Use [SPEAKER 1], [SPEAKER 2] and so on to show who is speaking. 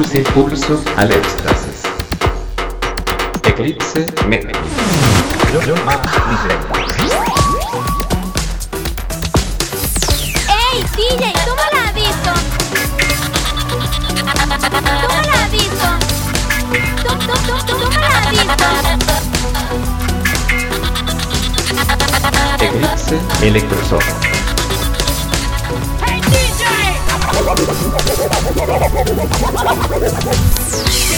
[SPEAKER 1] Electroshock. Pulse el pulso a la éxtasis. Eclipse Mete.
[SPEAKER 2] ¡Ey, DJ! ¡Toma la disco! ¡Toma la disco! Tom- tom- tom- ¡Toma la disco!
[SPEAKER 1] Eclipse Electroshock.
[SPEAKER 3] Thank
[SPEAKER 4] you.